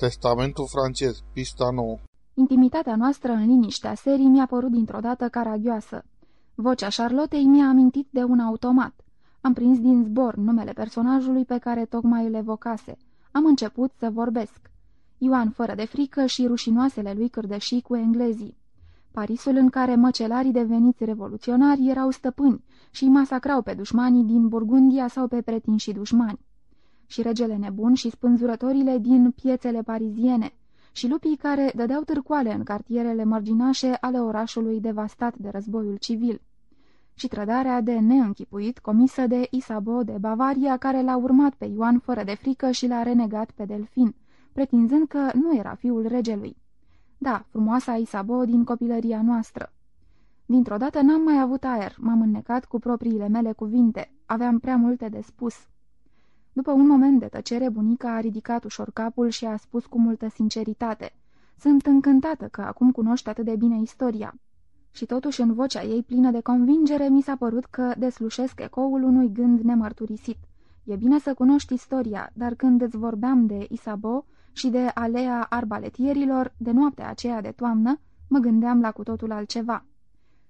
Testamentul francez, pista 9 Intimitatea noastră în liniștea serii mi-a părut dintr-o dată caragioasă. Vocea Charlottei mi-a amintit de un automat. Am prins din zbor numele personajului pe care tocmai îl evocase. Am început să vorbesc. Ioan fără de frică și rușinoasele lui cârdășii cu englezii. Parisul în care măcelarii deveniți revoluționari erau stăpâni și masacrau pe dușmanii din Burgundia sau pe pretinși dușmani. Și regele nebun și spânzurătorile din piețele pariziene, și lupii care dădeau târcoale în cartierele mărginașe ale orașului devastat de războiul civil și trădarea de neînchipuit comisă de Isabeau de Bavaria, care l-a urmat pe Ioan fără de frică și l-a renegat pe Delfin, pretinzând că nu era fiul regelui. Da, frumoasa Isabeau din copilăria noastră. Dintr-o dată n-am mai avut aer, m-am înnecat cu propriile mele cuvinte, aveam prea multe de spus. După un moment de tăcere, bunica a ridicat ușor capul și a spus cu multă sinceritate, Sunt încântată că acum cunoști atât de bine istoria." Și totuși în vocea ei plină de convingere mi s-a părut că deslușesc ecoul unui gând nemărturisit. E bine să cunoști istoria, dar când îți vorbeam de Isabo și de alea arbaletierilor, de noaptea aceea de toamnă, mă gândeam la cu totul altceva.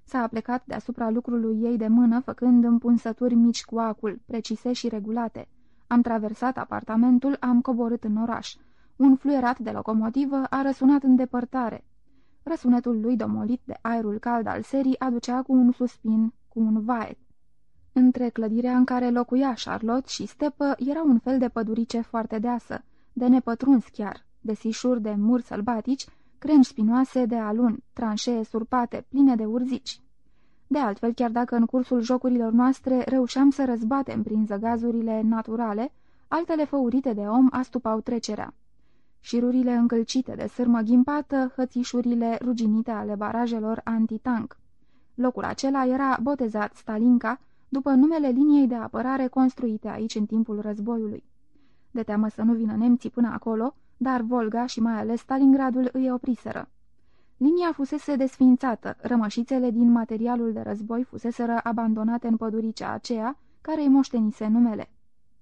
S-a aplecat deasupra lucrului ei de mână, făcând împunsături mici cu acul, precise și regulate. Am traversat apartamentul, am coborât în oraș. Un fluierat de locomotivă a răsunat în depărtare. Răsunetul lui domolit de aerul cald al serii aducea cu un suspin, cu un vaet. Între clădirea în care locuia Charlotte și stepă era un fel de pădurice foarte deasă, de nepătruns chiar, de sișuri de muri sălbatici, crengi spinoase de alun, tranșee surpate, pline de urzici. De altfel, chiar dacă în cursul jocurilor noastre reușeam să răzbatem prin zăgazurile naturale, altele făurite de om astupau trecerea. Șirurile încălcite de sârmă ghimpată, hățișurile ruginite ale barajelor antitank. Locul acela era botezat Stalinca, după numele liniei de apărare construite aici în timpul războiului. De teamă să nu vină nemții până acolo, dar Volga și mai ales Stalingradul îi opriseră. Linia fusese desfințată, rămășițele din materialul de război fuseseră abandonate în păduricea aceea, care îi moștenise numele.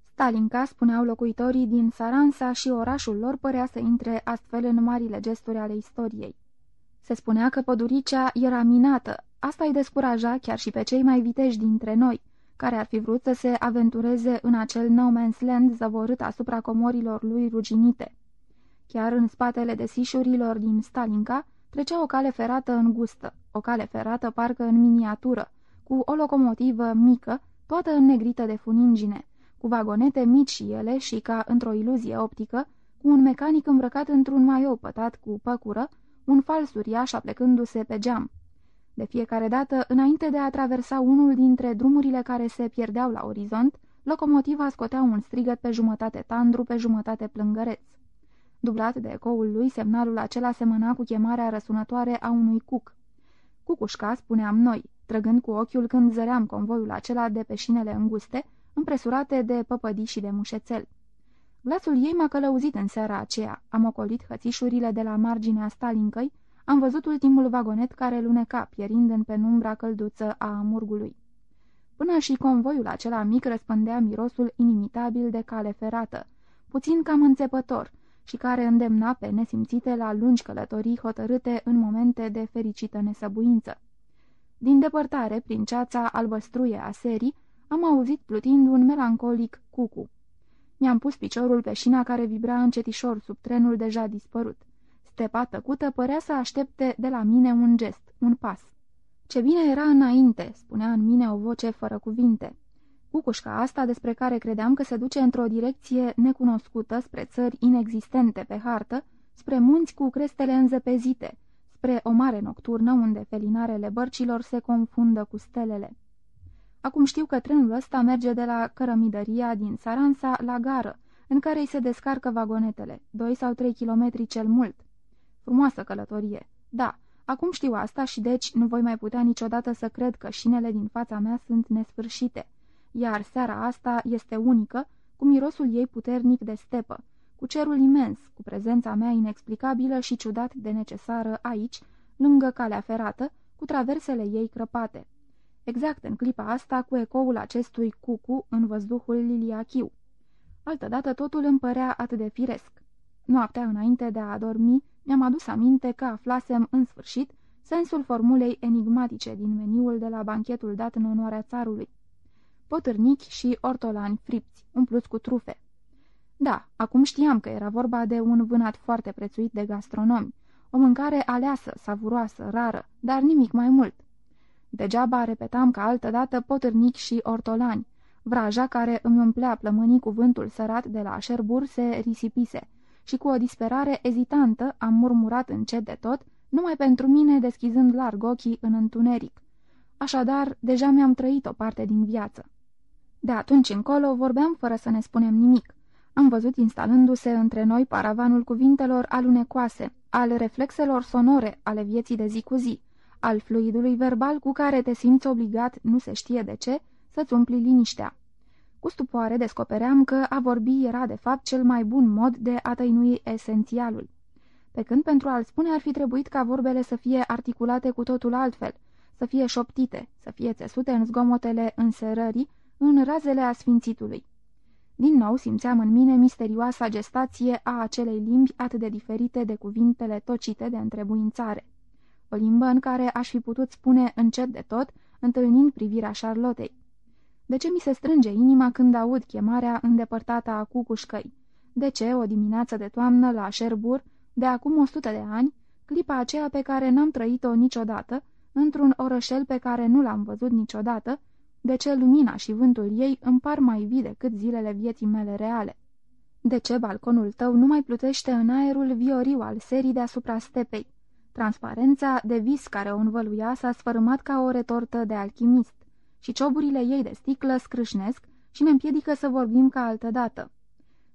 Stalinca, spuneau locuitorii din Saransa și orașul lor părea să intre astfel în marile gesturi ale istoriei. Se spunea că păduricea era minată, asta îi descuraja chiar și pe cei mai viteji dintre noi, care ar fi vrut să se aventureze în acel no man's land zăvorât asupra comorilor lui ruginite. Chiar în spatele desișurilor din Stalinca, Trecea o cale ferată îngustă, o cale ferată parcă în miniatură, cu o locomotivă mică, toată înnegrită de funingine, cu vagonete mici și ele și, ca într-o iluzie optică, cu un mecanic îmbrăcat într-un maiou pătat cu păcură, un fals uriaș aplecându-se pe geam. De fiecare dată, înainte de a traversa unul dintre drumurile care se pierdeau la orizont, locomotiva scotea un strigăt pe jumătate tandru, pe jumătate plângăreț. Dublat de ecoul lui, semnalul acela semăna cu chemarea răsunătoare a unui cuc. Cucușca, spuneam noi, trăgând cu ochiul când zăream convoiul acela de pe șinele înguste, împresurate de păpădii și de mușețel. Glasul ei m-a călăuzit în seara aceea. Am ocolit hățișurile de la marginea stalincăi, am văzut ultimul vagonet care luneca, pierind în penumbra călduță a amurgului. Până și convoiul acela mic răspândea mirosul inimitabil de cale ferată, puțin cam înțepător, și care îndemna pe nesimțite la lungi călătorii hotărâte în momente de fericită nesăbuință. Din depărtare, prin ceața albăstruie a serii, am auzit plutind un melancolic cucu. Mi-am pus piciorul pe șina care vibra încetișor sub trenul deja dispărut. Stepa tăcută părea să aștepte de la mine un gest, un pas. Ce bine era înainte, spunea în mine o voce fără cuvinte. Cucușca asta, despre care credeam că se duce într-o direcție necunoscută, spre țări inexistente pe hartă, spre munți cu crestele înzăpezite, spre o mare nocturnă unde felinarele bărcilor se confundă cu stelele. Acum știu că trenul ăsta merge de la cărămidăria din Saransa la gară, în care îi se descarcă vagonetele, doi sau trei kilometri cel mult. Frumoasă călătorie. Da, acum știu asta și deci nu voi mai putea niciodată să cred că șinele din fața mea sunt nesfârșite iar seara asta este unică, cu mirosul ei puternic de stepă, cu cerul imens, cu prezența mea inexplicabilă și ciudat de necesară aici, lângă calea ferată, cu traversele ei crăpate. Exact în clipa asta, cu ecoul acestui cucu în văzduhul liliachiu. Altădată totul îmi părea atât de firesc. Noaptea înainte de a dormi, mi-am adus aminte că aflasem, în sfârșit, sensul formulei enigmatice din meniul de la banchetul dat în onoarea țarului. Potârnichi și ortolani fripți, umpluți cu trufe. Da, acum știam că era vorba de un vânat foarte prețuit de gastronomi, o mâncare aleasă, savuroasă, rară, dar nimic mai mult. Degeaba repetam ca altădată potârnichi și ortolani. Vraja care îmi umplea plămânii cuvântul sărat de la Șerbur se risipise și cu o disperare ezitantă am murmurat încet de tot, numai pentru mine deschizând larg ochii în întuneric. Așadar, deja mi-am trăit o parte din viață. De atunci încolo vorbeam fără să ne spunem nimic. Am văzut instalându-se între noi paravanul cuvintelor alunecoase, al reflexelor sonore ale vieții de zi cu zi, al fluidului verbal cu care te simți obligat, nu se știe de ce, să-ți umpli liniștea. Cu stupoare descopeream că a vorbi era de fapt cel mai bun mod de a tăinui esențialul. Pe când pentru a-l spune ar fi trebuit ca vorbele să fie articulate cu totul altfel, să fie șoptite, să fie țesute în zgomotele înserării, în razele asfințitului. Din nou simțeam în mine misterioasa gestație a acelei limbi atât de diferite de cuvintele tocite de întrebuințare. O limbă în care aș fi putut spune încet de tot, întâlnind privirea Charlottei. De ce mi se strânge inima când aud chemarea îndepărtată a cucușcăi? De ce, o dimineață de toamnă la Sherbur, de acum o sută de ani, clipa aceea pe care n-am trăit-o niciodată, într-un orășel pe care nu l-am văzut niciodată, de ce lumina și vântul ei îmi par mai vii decât zilele vieții mele reale? De ce balconul tău nu mai plutește în aerul vioriu al serii deasupra stepei? Transparența de vis care o învăluia s-a sfărâmat ca o retortă de alchimist și cioburile ei de sticlă scrâșnesc și ne împiedică să vorbim ca altădată.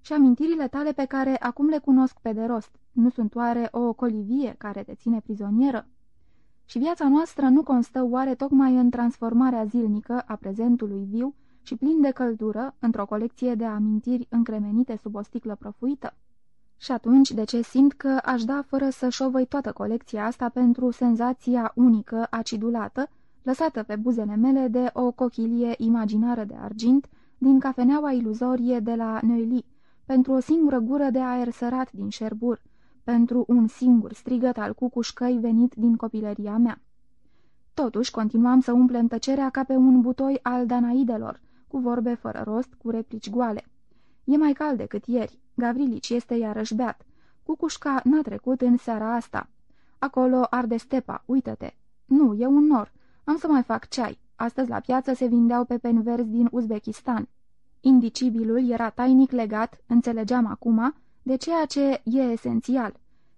Și amintirile tale pe care acum le cunosc pe de rost, nu sunt oare o colivie care te ține prizonieră? Și viața noastră nu constă oare tocmai în transformarea zilnică a prezentului viu și plin de căldură într-o colecție de amintiri încremenite sub o sticlă prăfuită? Și atunci, de ce simt că aș da fără să șovăi toată colecția asta pentru senzația unică, acidulată, lăsată pe buzele mele de o cochilie imaginară de argint din cafeneaua iluzorie de la Neuilly, pentru o singură gură de aer sărat din șerbur, pentru un singur strigăt al cucușcăi venit din copilăria mea. Totuși, continuam să umplem tăcerea ca pe un butoi al danaidelor, cu vorbe fără rost, cu replici goale. E mai cald decât ieri. Gavrilici este iarăși beat. Cucușca n-a trecut în seara asta. Acolo arde stepa, uită-te. Nu, e un nor. Am să mai fac ceai. Astăzi la piață se vindeau pepeni verzi din Uzbekistan. Indicibilul era tainic legat, înțelegeam acum, de ceea ce e esențial.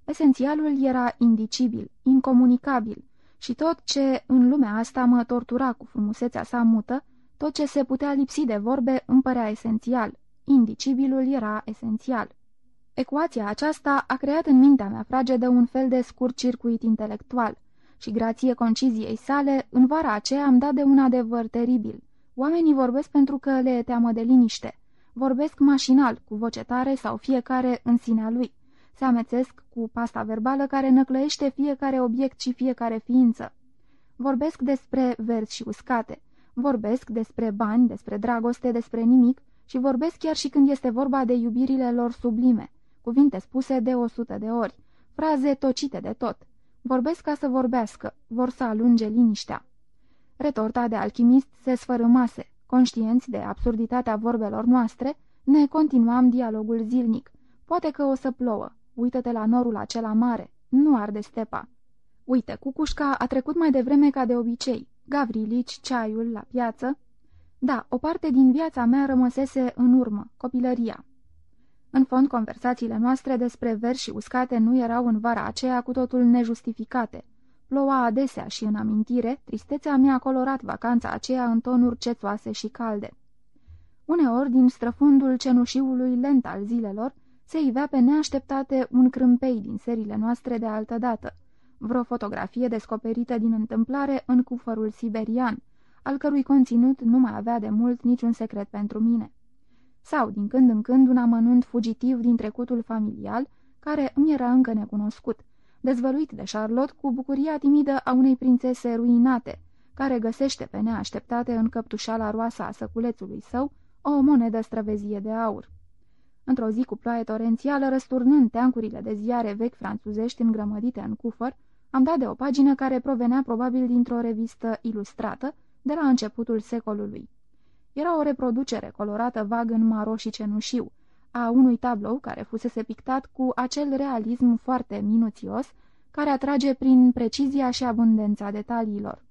Esențialul era indicibil, incomunicabil și tot ce în lumea asta mă tortura cu frumusețea sa mută, tot ce se putea lipsi de vorbe îmi părea esențial. Indicibilul era esențial. Ecuația aceasta a creat în mintea mea fragedă un fel de scurt circuit intelectual și grație conciziei sale, în vara aceea am dat de un adevăr teribil. Oamenii vorbesc pentru că le e teamă de liniște. Vorbesc mașinal, cu voce tare sau fiecare în sinea lui. Se amețesc cu pasta verbală care năclăiește fiecare obiect și fiecare ființă. Vorbesc despre verzi și uscate. Vorbesc despre bani, despre dragoste, despre nimic și vorbesc chiar și când este vorba de iubirile lor sublime, cuvinte spuse de o sută de ori, fraze tocite de tot. Vorbesc ca să vorbească, vor să alunge liniștea. Retorta de alchimist se sfărâmase, Conștienți de absurditatea vorbelor noastre, ne continuam dialogul zilnic. Poate că o să plouă. Uită-te la norul acela mare. Nu arde stepa. Uite, cucușca a trecut mai devreme ca de obicei. Gavrilici, ceaiul, la piață. Da, o parte din viața mea rămăsese în urmă, copilăria. În fond, conversațiile noastre despre versi și uscate nu erau în vara aceea cu totul nejustificate. Ploua adesea și în amintire, tristețea mi-a colorat vacanța aceea în tonuri cețoase și calde. Uneori, din străfundul cenușiului lent al zilelor, se ivea pe neașteptate un crâmpei din serile noastre de altă dată, vreo fotografie descoperită din întâmplare în cufărul siberian, al cărui conținut nu mai avea de mult niciun secret pentru mine. Sau, din când în când, un amănunt fugitiv din trecutul familial, care îmi era încă necunoscut, dezvăluit de Charlotte cu bucuria timidă a unei prințese ruinate, care găsește pe neașteptate în căptușala roasă a săculețului său o monedă străvezie de aur. Într-o zi cu ploaie torențială, răsturnând teancurile de ziare vechi franțuzești îngrămădite în cufăr, am dat de o pagină care provenea probabil dintr-o revistă ilustrată de la începutul secolului. Era o reproducere colorată vag în maro și cenușiu, a unui tablou care fusese pictat cu acel realism foarte minuțios, care atrage prin precizia și abundența detaliilor.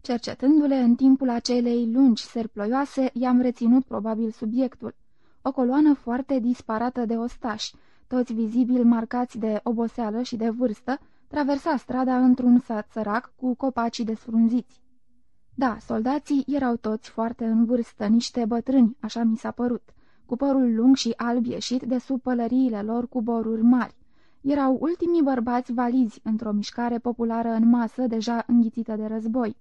Cercetându-le în timpul acelei lungi serploioase, i-am reținut probabil subiectul. O coloană foarte disparată de ostași, toți vizibil marcați de oboseală și de vârstă, traversa strada într-un sat sărac cu copacii desfrunziți. Da, soldații erau toți foarte în vârstă, niște bătrâni, așa mi s-a părut, cu părul lung și alb ieșit de sub pălăriile lor cu boruri mari. Erau ultimii bărbați valizi într-o mișcare populară în masă deja înghițită de război.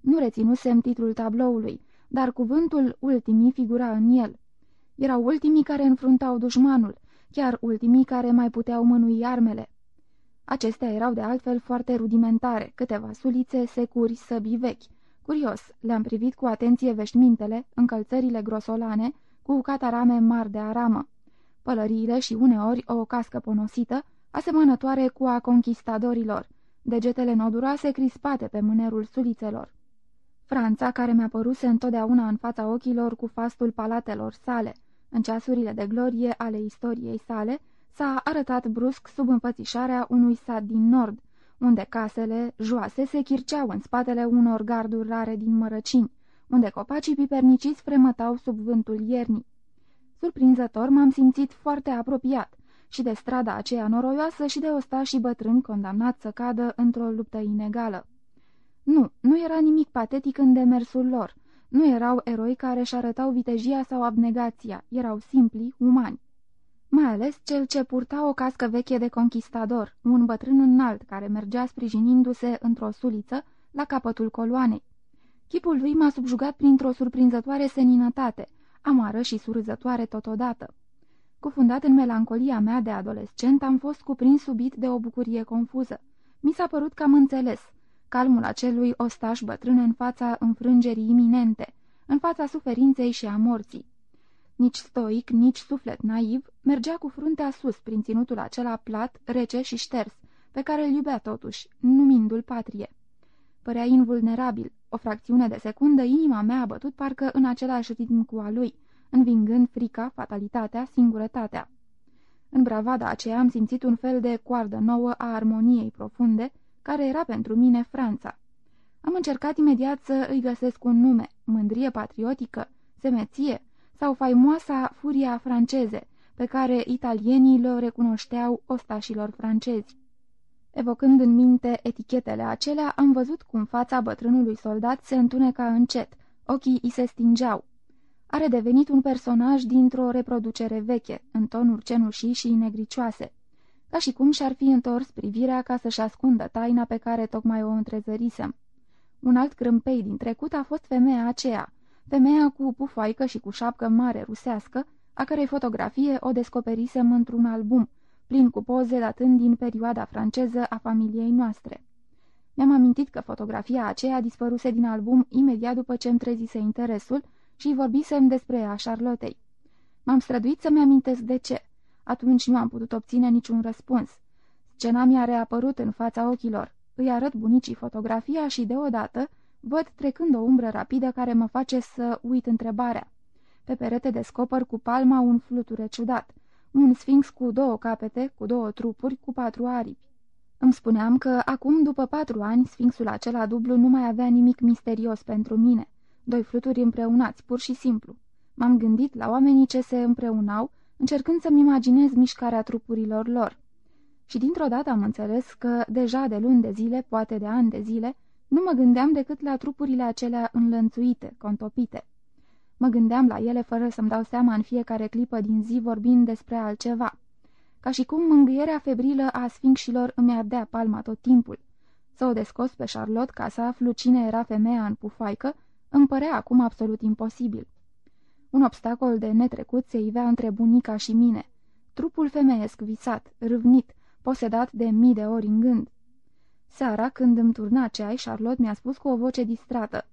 Nu reținusem titlul tabloului, dar cuvântul ultimii figura în el. Erau ultimii care înfruntau dușmanul, chiar ultimii care mai puteau mânui armele. Acestea erau de altfel foarte rudimentare, câteva sulițe, securi, săbii vechi. Curios, le-am privit cu atenție veșmintele, încălțările grosolane, cu catarame mari de aramă. Pălăriile și uneori o cască ponosită, asemănătoare cu a conquistadorilor, degetele noduroase crispate pe mânerul sulițelor. Franța, care mi-a păruse întotdeauna în fața ochilor cu fastul palatelor sale, în ceasurile de glorie ale istoriei sale, s-a arătat brusc sub înfățișarea unui sat din nord, unde casele joase se chirceau în spatele unor garduri rare din mărăcini, unde copacii piperniciți fremătau sub vântul iernii. Surprinzător m-am simțit foarte apropiat și de strada aceea noroioasă și de ostașii bătrâni condamnați să cadă într-o luptă inegală. Nu, nu era nimic patetic în demersul lor. Nu erau eroi care își arătau vitejia sau abnegația, erau simpli, umani. Mai ales cel ce purta o cască veche de conquistador, un bătrân înalt care mergea sprijinindu-se într-o suliță la capătul coloanei. Chipul lui m-a subjugat printr-o surprinzătoare seninătate, amară și surzătoare totodată. Cufundat în melancolia mea de adolescent, am fost cuprins subit de o bucurie confuză. Mi s-a părut că am înțeles – calmul acelui ostaș bătrân în fața înfrângerii iminente, în fața suferinței și a morții. Nici stoic, nici suflet naiv, mergea cu fruntea sus prin ținutul acela plat, rece și șters, pe care îl iubea totuși, numindu-l patrie. Părea invulnerabil. O fracțiune de secundă, inima mea a bătut parcă în același ritm cu a lui, învingând frica, fatalitatea, singurătatea. În bravada aceea am simțit un fel de coardă nouă a armoniei profunde, care era pentru mine Franța. Am încercat imediat să îi găsesc un nume, mândrie patriotică, semeție sau faimoasa furia franceze, pe care italienii le recunoșteau ostașilor francezi. Evocând în minte etichetele acelea, am văzut cum fața bătrânului soldat se întuneca încet, ochii îi se stingeau. Are devenit un personaj dintr-o reproducere veche, în tonuri cenușii și negricioase ca și cum și-ar fi întors privirea ca să-și ascundă taina pe care tocmai o întrezărisem. Un alt grâmpei din trecut a fost femeia aceea, femeia cu pufoaică și cu șapcă mare rusească, a cărei fotografie o descoperisem într-un album, plin cu poze datând din perioada franceză a familiei noastre. Mi-am amintit că fotografia aceea dispăruse din album imediat după ce îmi trezise interesul și vorbisem despre ea Charlottei. M-am străduit să-mi amintesc de ce. Atunci nu am putut obține niciun răspuns. Scena mi-a reapărut în fața ochilor. Îi arăt bunicii fotografia și deodată văd trecând o umbră rapidă care mă face să uit întrebarea. Pe perete descoper cu palma un fluture ciudat, un sfinx cu două capete, cu două trupuri, cu patru aripi. Îmi spuneam că acum, după patru ani, sfinxul acela dublu nu mai avea nimic misterios pentru mine. Doi fluturi împreunați, pur și simplu. M-am gândit la oamenii ce se împreunau încercând să-mi imaginez mișcarea trupurilor lor. Și dintr-o dată am înțeles că, deja de luni de zile, poate de ani de zile, nu mă gândeam decât la trupurile acelea înlănțuite, contopite. Mă gândeam la ele fără să-mi dau seama în fiecare clipă din zi vorbind despre altceva. Ca și cum mângâierea febrilă a sfinxilor îmi ardea palma tot timpul. Să o descos pe Charlotte ca să aflu cine era femeia în pufaică, îmi părea acum absolut imposibil. Un obstacol de netrecut se ivea între bunica și mine. Trupul femeiesc visat, râvnit, posedat de mii de ori în gând. Seara, când îmi turna ceai, Charlotte mi-a spus cu o voce distrată.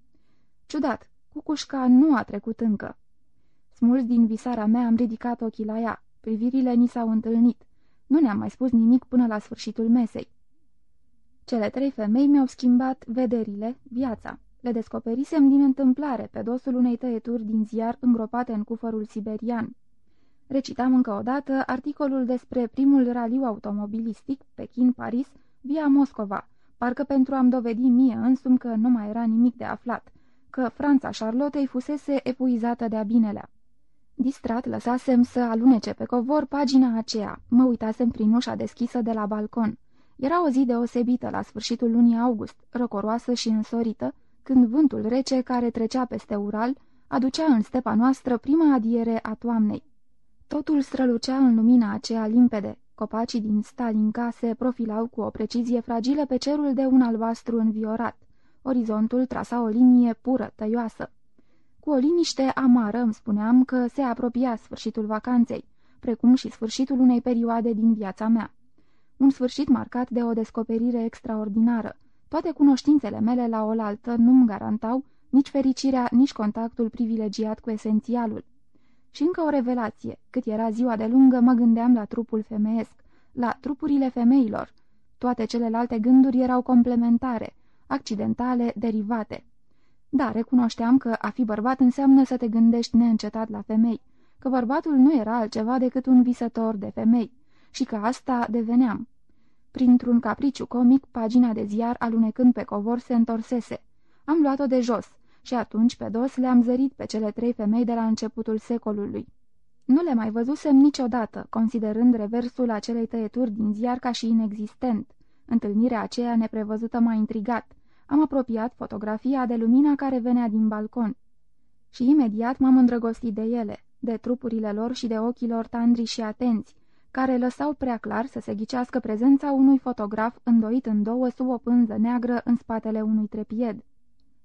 Ciudat, cucușca nu a trecut încă. Smuls din visarea mea am ridicat ochii la ea. Privirile ni s-au întâlnit. Nu ne-am mai spus nimic până la sfârșitul mesei. Cele trei femei mi-au schimbat vederile, viața. Le descoperisem din întâmplare pe dosul unei tăieturi din ziar îngropate în cufărul siberian. Recitam încă o dată articolul despre primul raliu automobilistic, Pekin-Paris, via Moscova, parcă pentru a-mi dovedi mie însumi că nu mai era nimic de aflat, că Franța Charlottei fusese epuizată de-a binelea. Distrat, lăsasem să alunece pe covor pagina aceea, mă uitasem prin ușa deschisă de la balcon. Era o zi deosebită la sfârșitul lunii august, răcoroasă și însorită, când vântul rece care trecea peste Ural aducea în stepa noastră prima adiere a toamnei. Totul strălucea în lumina aceea limpede. Copacii din Stalinca se profilau cu o precizie fragilă pe cerul de un albastru înviorat. Orizontul trasa o linie pură, tăioasă. Cu o liniște amară îmi spuneam că se apropia sfârșitul vacanței, precum și sfârșitul unei perioade din viața mea. Un sfârșit marcat de o descoperire extraordinară. Toate cunoștințele mele la oaltă nu-mi garantau nici fericirea, nici contactul privilegiat cu esențialul. Și încă o revelație. Cât era ziua de lungă, mă gândeam la trupul femeiesc, la trupurile femeilor. Toate celelalte gânduri erau complementare, accidentale, derivate. Da, recunoșteam că a fi bărbat înseamnă să te gândești neîncetat la femei, că bărbatul nu era altceva decât un visător de femei și că asta deveneam. Printr-un capriciu comic, pagina de ziar alunecând pe covor se întorsese. Am luat-o de jos și atunci pe dos le-am zărit pe cele trei femei de la începutul secolului. Nu le mai văzusem niciodată, considerând reversul acelei tăieturi din ziar ca și inexistent. Întâlnirea aceea neprevăzută m-a intrigat. Am apropiat fotografia de lumina care venea din balcon. Și imediat m-am îndrăgostit de ele, de trupurile lor și de ochii lor tandri și atenți, care lăsau prea clar să se ghicească prezența unui fotograf îndoit în două sub o pânză neagră în spatele unui trepied.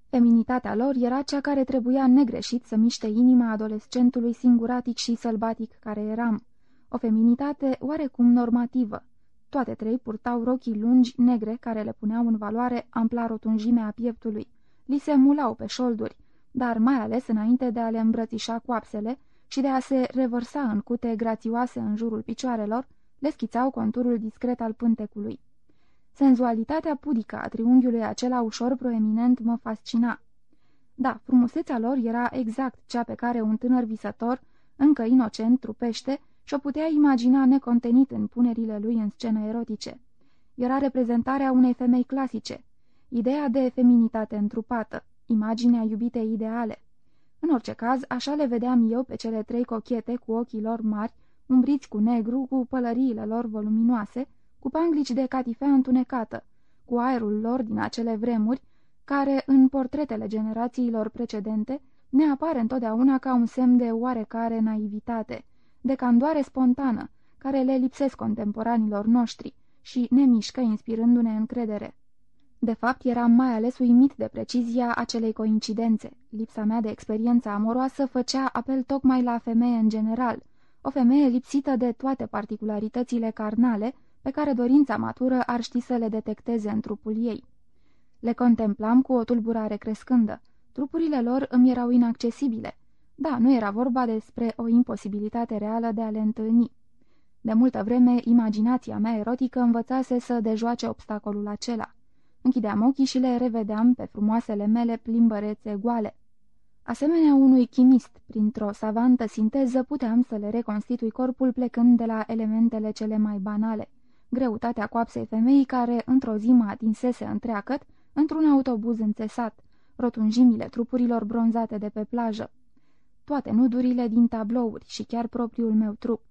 Feminitatea lor era cea care trebuia negreșit să miște inima adolescentului singuratic și sălbatic care eram. O feminitate oarecum normativă. Toate trei purtau rochii lungi, negre, care le puneau în valoare ampla rotunjimea a pieptului. Li se mulau pe șolduri, dar mai ales înainte de a le îmbrățișa coapsele și de a se revărsa în cute grațioase în jurul picioarelor, le schițau conturul discret al pântecului. Senzualitatea pudică a triunghiului acela ușor proeminent mă fascina. Da, frumusețea lor era exact cea pe care un tânăr visător, încă inocent, trupește și-o putea imagina necontenit în punerile lui în scene erotice. Era reprezentarea unei femei clasice, ideea de feminitate întrupată, imaginea iubitei ideale. În orice caz, așa le vedeam eu pe cele trei cochete cu ochii lor mari, umbriți cu negru, cu pălăriile lor voluminoase, cu panglici de catifea întunecată, cu aerul lor din acele vremuri, care, în portretele generațiilor precedente, ne apare întotdeauna ca un semn de oarecare naivitate, de candoare spontană, care le lipsesc contemporanilor noștri și ne mișcă inspirându-ne încredere. De fapt, eram mai ales uimit de precizia acelei coincidențe. Lipsa mea de experiență amoroasă făcea apel tocmai la femeie în general, o femeie lipsită de toate particularitățile carnale, pe care dorința matură ar ști să le detecteze în trupul ei. Le contemplam cu o tulburare crescândă. Trupurile lor îmi erau inaccesibile. Da, nu era vorba despre o imposibilitate reală de a le întâlni. De multă vreme, imaginația mea erotică învățase să dejoace obstacolul acela. Închideam ochii și le revedeam pe frumoasele mele plimbărețe goale. Asemenea unui chimist, printr-o savantă sinteză, puteam să le reconstitui corpul plecând de la elementele cele mai banale – greutatea coapsei femeii care într-o zi mă atinsese întreacăt într-un autobuz înțesat, rotunjimile trupurilor bronzate de pe plajă, toate nudurile din tablouri și chiar propriul meu trup.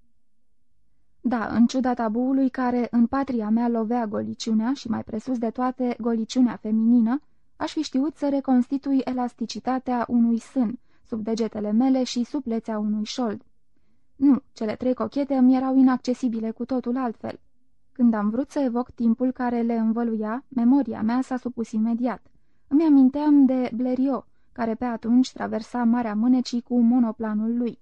Da, în ciuda tabuului care în patria mea lovea goliciunea și mai presus de toate goliciunea feminină, aș fi știut să reconstitui elasticitatea unui sân sub degetele mele și suplețea unui șold. Nu, cele trei cochete îmi erau inaccesibile cu totul altfel. Când am vrut să evoc timpul care le învăluia, memoria mea s-a supus imediat. Îmi aminteam de Blériot, care pe atunci traversa Marea Mânecii cu monoplanul lui.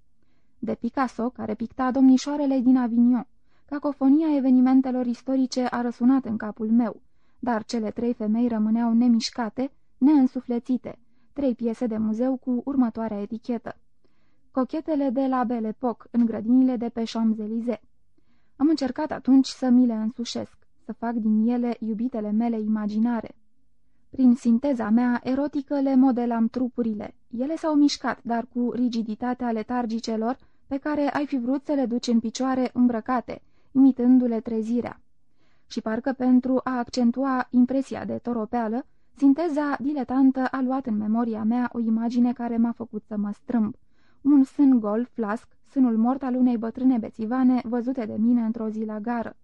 De Picasso, care picta domnișoarele din Avignon. Cacofonia evenimentelor istorice a răsunat în capul meu, dar cele trei femei rămâneau nemișcate, neînsuflețite, trei piese de muzeu cu următoarea etichetă. cochetele de la Belle Époque, în grădinile de pe Champs-Élysées. Am încercat atunci să mi le însușesc, să fac din ele iubitele mele imaginare. Prin sinteza mea erotică le modelam trupurile. Ele s-au mișcat, dar cu rigiditatea letargicelor pe care ai fi vrut să le duci în picioare îmbrăcate, imitându-le trezirea. Și parcă pentru a accentua impresia de toropeală, sinteza diletantă a luat în memoria mea o imagine care m-a făcut să mă strâmb. Un sân gol, flasc, sânul mort al unei bătrâne bețivane văzute de mine într-o zi la gară.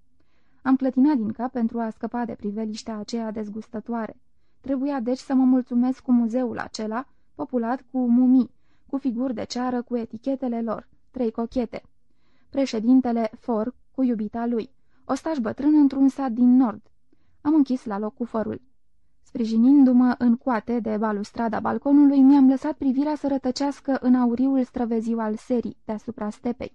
Am clătinat din cap pentru a scăpa de priveliștea aceea dezgustătoare. Trebuia deci să mă mulțumesc cu muzeul acela, populat cu mumii, cu figuri de ceară cu etichetele lor, trei cochete. Președintele For cu iubita lui, ostaș bătrân într-un sat din nord. Am închis la loc cu fărul. Sprijinindu-mă în coate de balustrada balconului, mi-am lăsat privirea să rătăcească în auriul străveziu al serii, deasupra stepei.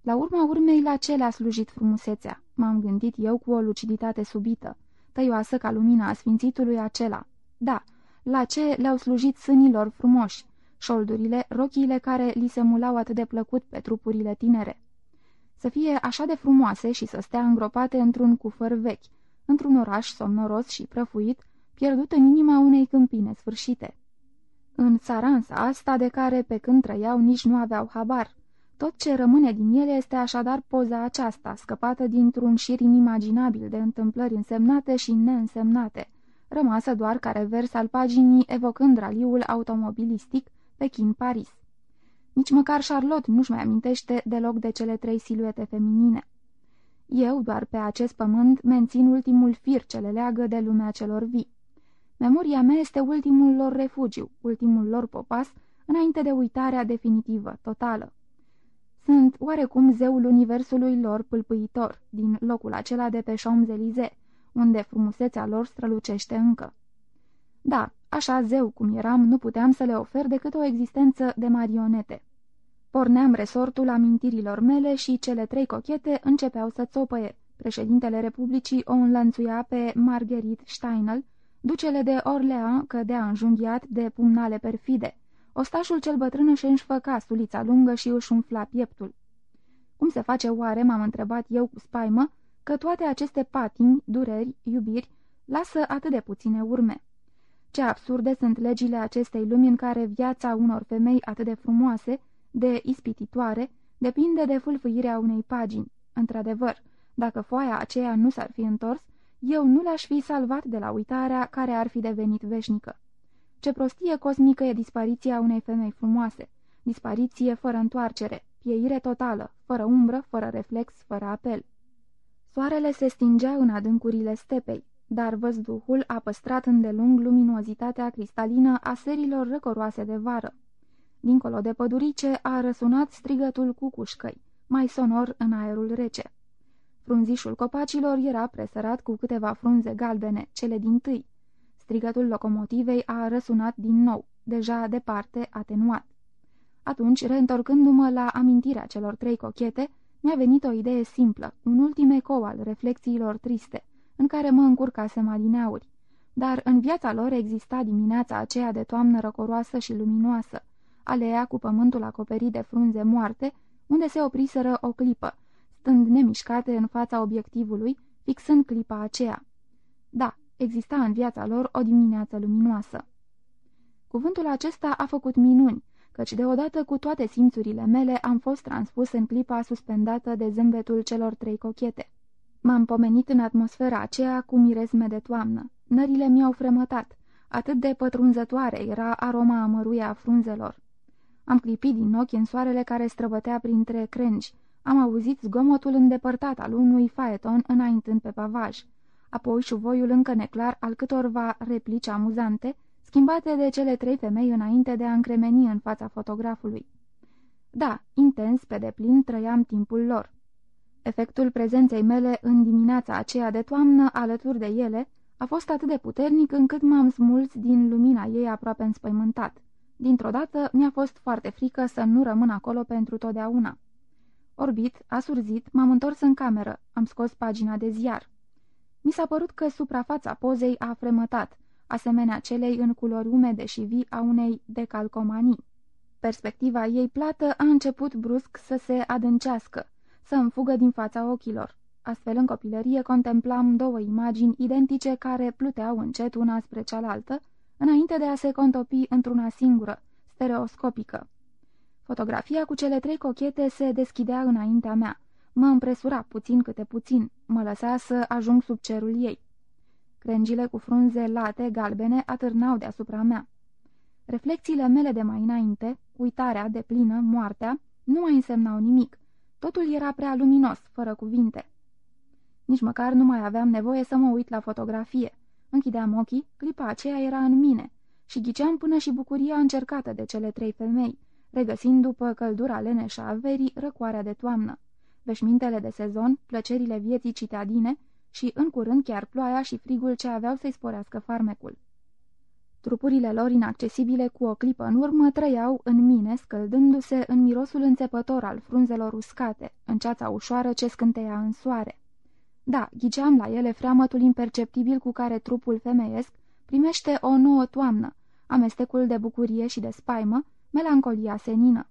La urma urmei, la ce le-a slujit frumusețea? M-am gândit eu cu o luciditate subită, tăioasă ca lumina a sfințitului acela. Da, la ce le-au slujit sânilor frumoși, șoldurile, rochiile care li se mulau atât de plăcut pe trupurile tinere. Să fie așa de frumoase și să stea îngropate într-un cufăr vechi, într-un oraș somnoros și prăfuit, pierdut în inima unei câmpine sfârșite. În țaransa asta de care pe când trăiau nici nu aveau habar. Tot ce rămâne din ele este așadar poza aceasta, scăpată dintr-un șir inimaginabil de întâmplări însemnate și neînsemnate, rămasă doar ca revers al paginii evocând raliul automobilistic Pekin-Paris. Nici măcar Charlotte nu-și mai amintește deloc de cele trei siluete feminine. Eu, doar pe acest pământ, mențin ultimul fir ce le leagă de lumea celor vii. Memoria mea este ultimul lor refugiu, ultimul lor popas, înainte de uitarea definitivă, totală. Sunt oarecum zeul universului lor pâlpâitor, din locul acela de pe Champs-Élysées, unde frumusețea lor strălucește încă. Da, așa zeu cum eram, nu puteam să le ofer decât o existență de marionete. Porneam resortul amintirilor mele și cele trei cochete începeau să țopăie. Președintele Republicii o înlănțuia pe Marguerite Steinel, ducele de Orleans cădea înjunghiat de pumnale perfide. Ostașul cel bătrân își înșfăca sulița lungă și își umfla pieptul. Cum se face oare, m-am întrebat eu cu spaimă, că toate aceste patini, dureri, iubiri, lasă atât de puține urme? Ce absurde sunt legile acestei lumi în care viața unor femei atât de frumoase, de ispititoare, depinde de fâlfâirea unei pagini. Într-adevăr, dacă foaia aceea nu s-ar fi întors, eu nu le-aș fi salvat de la uitarea care ar fi devenit veșnică. Ce prostie cosmică e dispariția unei femei frumoase, dispariție fără întoarcere, pieire totală, fără umbră, fără reflex, fără apel. Soarele se stingea în adâncurile stepei, dar văzduhul a păstrat îndelung luminozitatea cristalină a serilor răcoroase de vară. Dincolo de pădurice a răsunat strigătul cucușcăi, mai sonor în aerul rece. Frunzișul copacilor era presărat cu câteva frunze galbene, cele din tâi. Strigătul locomotivei a răsunat din nou, deja departe, atenuat. Atunci, reîntorcându-mă la amintirea celor trei cochete, mi-a venit o idee simplă, un ultim ecou al reflexiilor triste, în care mă încurcasem adineauri. Dar în viața lor exista dimineața aceea de toamnă răcoroasă și luminoasă, alea cu pământul acoperit de frunze moarte, unde se opriseră o clipă, stând nemișcate în fața obiectivului, fixând clipa aceea. Da, exista în viața lor o dimineață luminoasă. Cuvântul acesta a făcut minuni, căci deodată cu toate simțurile mele am fost transpus în clipa suspendată de zâmbetul celor trei cochete. M-am pomenit în atmosfera aceea cu miresme de toamnă. Nările mi-au fremătat. Atât de pătrunzătoare era aroma amăruia a frunzelor. Am clipit din ochi în soarele care străbătea printre crengi. Am auzit zgomotul îndepărtat al unui faeton înaintând pe pavaj. Apoi șuvoiul încă neclar al câtorva replici amuzante, schimbate de cele trei femei înainte de a încremeni în fața fotografului. Da, intens, pe deplin, trăiam timpul lor. Efectul prezenței mele în dimineața aceea de toamnă, alături de ele, a fost atât de puternic încât m-am smuls din lumina ei aproape înspăimântat. Dintr-o dată mi-a fost foarte frică să nu rămân acolo pentru totdeauna. Orbit, asurzit, m-am întors în cameră, am scos pagina de ziar. Mi s-a părut că suprafața pozei a fremătat, asemenea celei în culori umede și vii a unei decalcomanii. Perspectiva ei plată a început brusc să se adâncească, să îmi fugă din fața ochilor. Astfel, în copilărie, contemplam două imagini identice care pluteau încet una spre cealaltă, înainte de a se contopi într-una singură, stereoscopică. Fotografia cu cele trei cochete se deschidea înaintea mea. Mă împresura puțin câte puțin, mă lăsa să ajung sub cerul ei. Crengile cu frunze late, galbene, atârnau deasupra mea. Reflexiile mele de mai înainte, uitarea de plină, moartea, nu mai însemnau nimic. Totul era prea luminos, fără cuvinte. Nici măcar nu mai aveam nevoie să mă uit la fotografie. Închideam ochii, clipa aceea era în mine și ghiceam până și bucuria încercată de cele trei femei, regăsind după căldura leneșa a verii răcoarea de toamnă, veșmintele de sezon, plăcerile vieții citadine și, în curând, chiar ploaia și frigul ce aveau să-i sporească farmecul. Trupurile lor inaccesibile cu o clipă în urmă trăiau în mine, scăldându-se în mirosul înțepător al frunzelor uscate, în ceața ușoară ce scânteia în soare. Da, ghiceam la ele freamătul imperceptibil cu care trupul femeiesc primește o nouă toamnă, amestecul de bucurie și de spaimă, melancolia senină.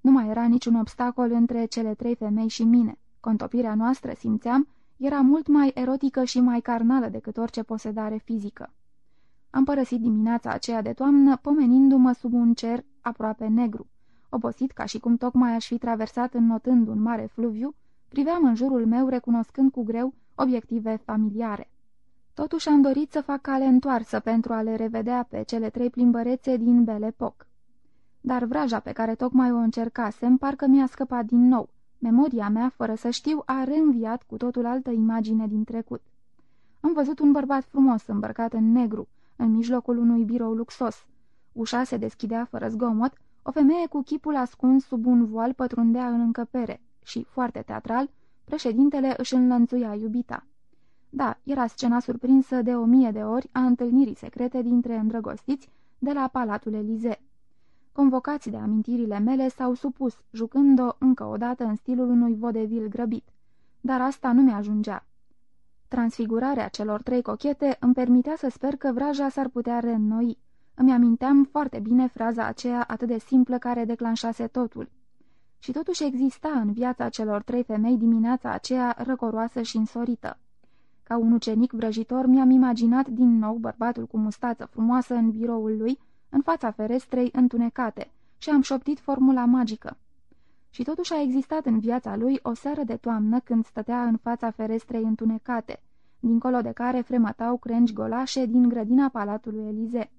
Nu mai era niciun obstacol între cele trei femei și mine. Contopirea noastră, simțeam, era mult mai erotică și mai carnală decât orice posedare fizică. Am părăsit dimineața aceea de toamnă, pomenindu-mă sub un cer aproape negru. Obosit ca și cum tocmai aș fi traversat înnotând un mare fluviu, priveam în jurul meu recunoscând cu greu obiective familiare. Totuși am dorit să fac cale întoarsă pentru a le revedea pe cele trei plimbărețe din Belle Epoque. Dar vraja pe care tocmai o încercasem parcă mi-a scăpat din nou. Memoria mea, fără să știu, a reînviat cu totul altă imagine din trecut. Am văzut un bărbat frumos îmbrăcat în negru, în mijlocul unui birou luxos. Ușa se deschidea fără zgomot, o femeie cu chipul ascuns sub un voal pătrundea în încăpere și, foarte teatral, președintele își înlănțuia iubita. Da, era scena surprinsă de o mie de ori a întâlnirii secrete dintre îndrăgostiți de la Palatul Elize. Convocați de amintirile mele s-au supus, jucând-o încă o dată în stilul unui vodevil grăbit. Dar asta nu mi-ajungea. Transfigurarea celor trei cochete îmi permitea să sper că vraja s-ar putea reînnoi. Îmi aminteam foarte bine fraza aceea atât de simplă care declanșase totul. Și totuși exista în viața celor trei femei dimineața aceea răcoroasă și însorită. Ca un ucenic vrăjitor mi-am imaginat din nou bărbatul cu mustață frumoasă în biroul lui, în fața ferestrei întunecate, și am șoptit formula magică. Și totuși a existat în viața lui o seară de toamnă când stătea în fața ferestrei întunecate, dincolo de care fremătau crengi golașe din grădina Palatului Elize.